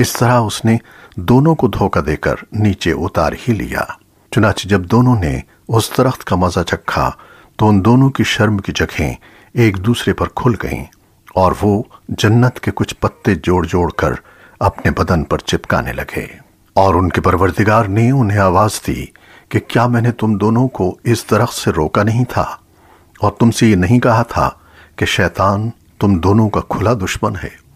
इस तरह उसने दोनों को धोखा देकर नीचे उतार ही लिया। चुनाच जब दोनों ने उस दरख्त का मज़ा चखा तो उन दोनों की शर्म की जगहें एक दूसरे पर खुल गईं और वो जन्नत के कुछ पत्ते जोड़ जोड़ कर अपने बदन पर चिपकाने लगे। और उनके परवरदिगार ने उन्हें आवाज़ दी कि, क्या मैंने तुम दोनों को इस दरख्त से रोका नहीं था? और तुमसे ये नहीं कहा था कि शैतान तुम दोनों का खुला दुश्मन है?